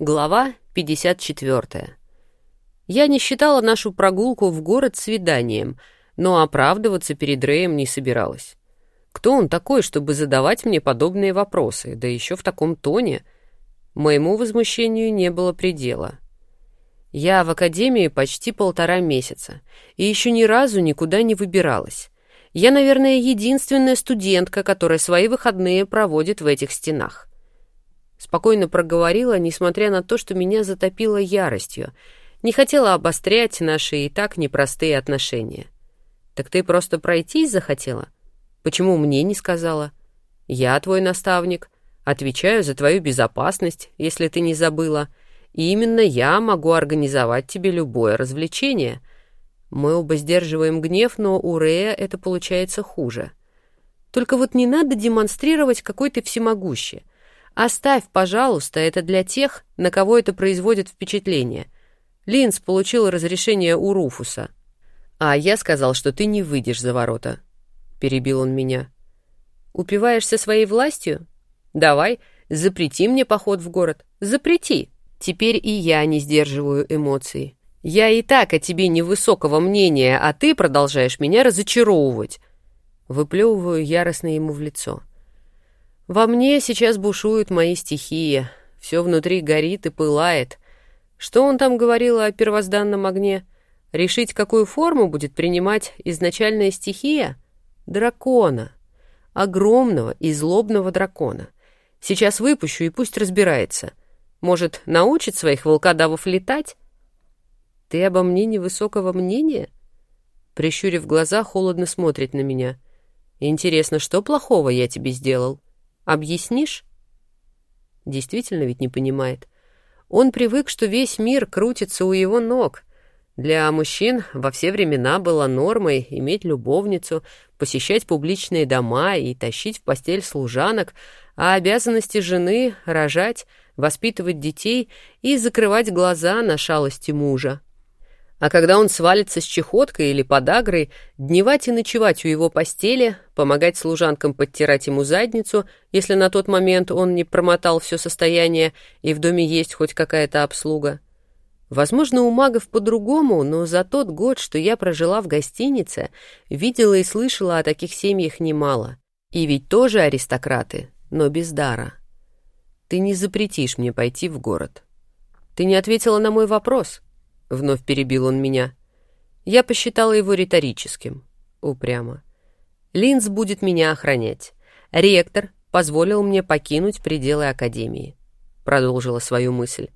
Глава 54. Я не считала нашу прогулку в город свиданием, но оправдываться перед Рэем не собиралась. Кто он такой, чтобы задавать мне подобные вопросы, да еще в таком тоне? Моему возмущению не было предела. Я в академии почти полтора месяца и еще ни разу никуда не выбиралась. Я, наверное, единственная студентка, которая свои выходные проводит в этих стенах. Спокойно проговорила, несмотря на то, что меня затопило яростью. Не хотела обострять наши и так непростые отношения. «Так ты просто пройтись захотела? Почему мне не сказала? Я твой наставник, отвечаю за твою безопасность, если ты не забыла, и именно я могу организовать тебе любое развлечение. Мы оба сдерживаем гнев, но у Рея это получается хуже. Только вот не надо демонстрировать, какой ты всемогущий. Оставь, пожалуйста, это для тех, на кого это производит впечатление. Линз получил разрешение у Руфуса. А я сказал, что ты не выйдешь за ворота. Перебил он меня. Упиваешься своей властью? Давай, запрети мне поход в город. Запрети. Теперь и я не сдерживаю эмоций. Я и так о тебе невысокого мнения, а ты продолжаешь меня разочаровывать. Выплевываю яростно ему в лицо. Во мне сейчас бушуют мои стихии, все внутри горит и пылает. Что он там говорил о первозданном огне? Решить, какую форму будет принимать изначальная стихия? Дракона. Огромного и злобного дракона. Сейчас выпущу и пусть разбирается. Может, научит своих волкодавов летать? Ты обо мне невысокого мнения? Прищурив глаза, холодно смотрит на меня. Интересно, что плохого я тебе сделал? Объяснишь? Действительно ведь не понимает. Он привык, что весь мир крутится у его ног. Для мужчин во все времена было нормой иметь любовницу, посещать публичные дома и тащить в постель служанок, а обязанности жены — рожать, воспитывать детей и закрывать глаза на шалости мужа. А когда он свалится с чехоткой или подагрой, дневать и ночевать у его постели, помогать служанкам подтирать ему задницу, если на тот момент он не промотал все состояние и в доме есть хоть какая-то обслуга. Возможно, у магов по-другому, но за тот год, что я прожила в гостинице, видела и слышала о таких семьях немало. И ведь тоже аристократы, но без дара. Ты не запретишь мне пойти в город. Ты не ответила на мой вопрос —— вновь перебил он меня. Я посчитала его риторическим. Упрямо. Линз будет меня охранять. Ректор позволил мне покинуть пределы Академии. Продолжила свою мысль.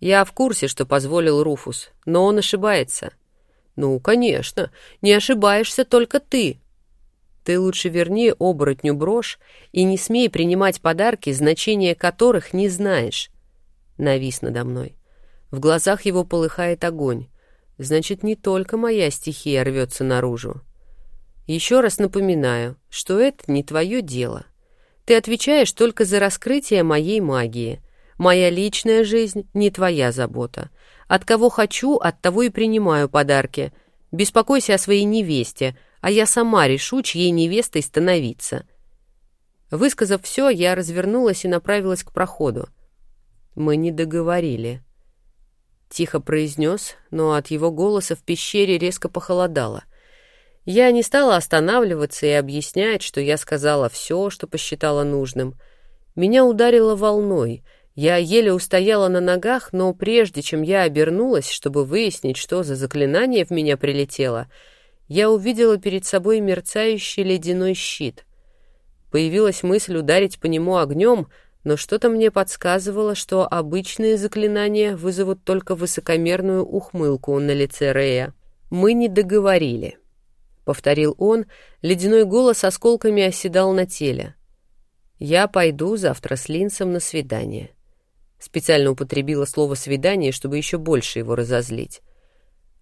Я в курсе, что позволил Руфус, но он ошибается. Ну, конечно, не ошибаешься только ты. Ты лучше верни оборотню брошь и не смей принимать подарки, значения которых не знаешь. Навис надо мной. В глазах его полыхает огонь. Значит, не только моя стихия рвется наружу. Еще раз напоминаю, что это не твое дело. Ты отвечаешь только за раскрытие моей магии. Моя личная жизнь не твоя забота. От кого хочу, от того и принимаю подарки. Беспокойся о своей невесте, а я сама решу, чьей невестой становиться. Высказав все, я развернулась и направилась к проходу. Мы не договорили. — тихо произнес, но от его голоса в пещере резко похолодало. Я не стала останавливаться и объяснять, что я сказала все, что посчитала нужным. Меня ударило волной. Я еле устояла на ногах, но прежде чем я обернулась, чтобы выяснить, что за заклинание в меня прилетело, я увидела перед собой мерцающий ледяной щит. Появилась мысль ударить по нему огнем — но что-то мне подсказывало, что обычные заклинания вызовут только высокомерную ухмылку на лице Рея. «Мы не договорили», — повторил он, ледяной голос осколками оседал на теле. «Я пойду завтра с Линсом на свидание». Специально употребила слово «свидание», чтобы еще больше его разозлить.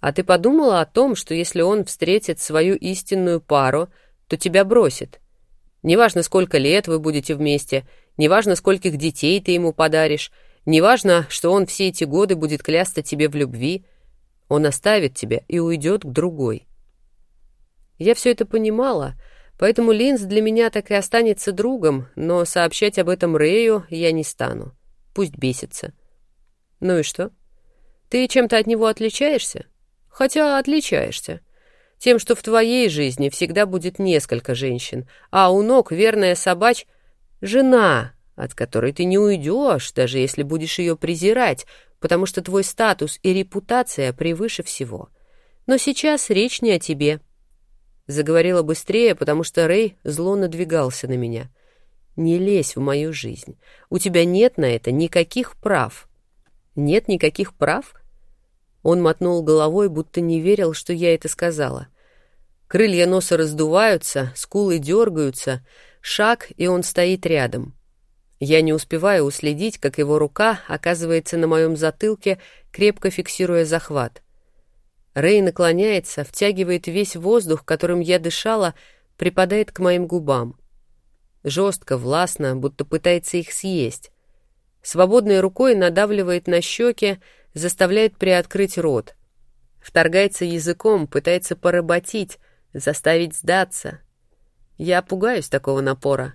«А ты подумала о том, что если он встретит свою истинную пару, то тебя бросит? Неважно, сколько лет вы будете вместе — Неважно, скольких детей ты ему подаришь, неважно, что он все эти годы будет клясться тебе в любви, он оставит тебя и уйдет к другой. Я все это понимала, поэтому Линз для меня так и останется другом, но сообщать об этом Рэю я не стану. Пусть бесится. Ну и что? Ты чем-то от него отличаешься? Хотя отличаешься. Тем, что в твоей жизни всегда будет несколько женщин, а у ног верная собач — жена, от которой ты не уйдешь, даже если будешь ее презирать, потому что твой статус и репутация превыше всего. Но сейчас речь не о тебе. Заговорила быстрее, потому что Рэй зло надвигался на меня. Не лезь в мою жизнь. У тебя нет на это никаких прав. Нет никаких прав? Он мотнул головой, будто не верил, что я это сказала. Крылья носа раздуваются, скулы дергаются, шаг, и он стоит рядом. Я не успеваю уследить, как его рука оказывается на моем затылке, крепко фиксируя захват. Рэй наклоняется, втягивает весь воздух, которым я дышала, припадает к моим губам. Жестко, властно, будто пытается их съесть. Свободной рукой надавливает на щеки, заставляет приоткрыть рот. Вторгается языком, пытается поработить, заставить сдаться. Я пугаюсь такого напора.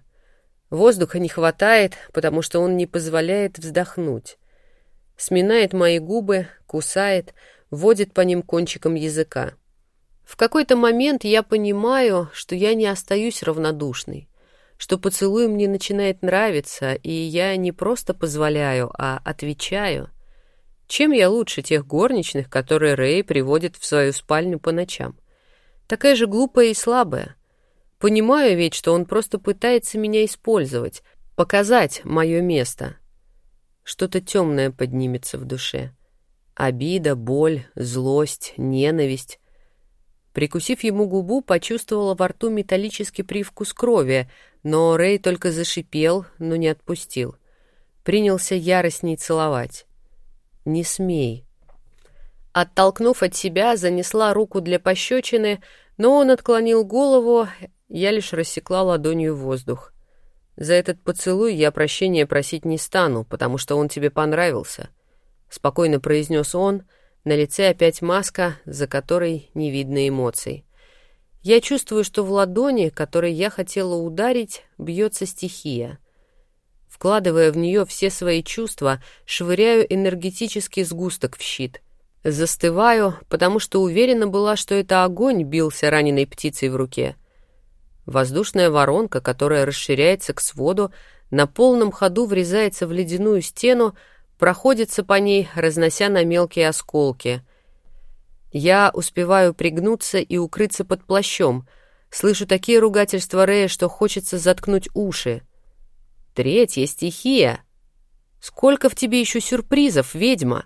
Воздуха не хватает, потому что он не позволяет вздохнуть. Сминает мои губы, кусает, водит по ним кончиком языка. В какой-то момент я понимаю, что я не остаюсь равнодушной, что поцелуй мне начинает нравиться, и я не просто позволяю, а отвечаю. Чем я лучше тех горничных, которые Рэй приводит в свою спальню по ночам? Такая же глупая и слабая — Понимаю ведь, что он просто пытается меня использовать, показать мое место. Что-то темное поднимется в душе. Обида, боль, злость, ненависть. Прикусив ему губу, почувствовала во рту металлический привкус крови, но Рэй только зашипел, но не отпустил. Принялся яростней целовать. «Не смей». Оттолкнув от себя, занесла руку для пощечины, но он отклонил голову я лишь рассекла ладонью воздух. За этот поцелуй я прощения просить не стану, потому что он тебе понравился. Спокойно произнес он, на лице опять маска, за которой не видно эмоций. Я чувствую, что в ладони, которой я хотела ударить, бьется стихия. Вкладывая в нее все свои чувства, швыряю энергетический сгусток в щит. Застываю, потому что уверена была, что это огонь бился раненой птицей в руке. Воздушная воронка, которая расширяется к своду, на полном ходу врезается в ледяную стену, проходится по ней, разнося на мелкие осколки. Я успеваю пригнуться и укрыться под плащом. Слышу такие ругательства Рея, что хочется заткнуть уши. Третья стихия. Сколько в тебе еще сюрпризов, ведьма?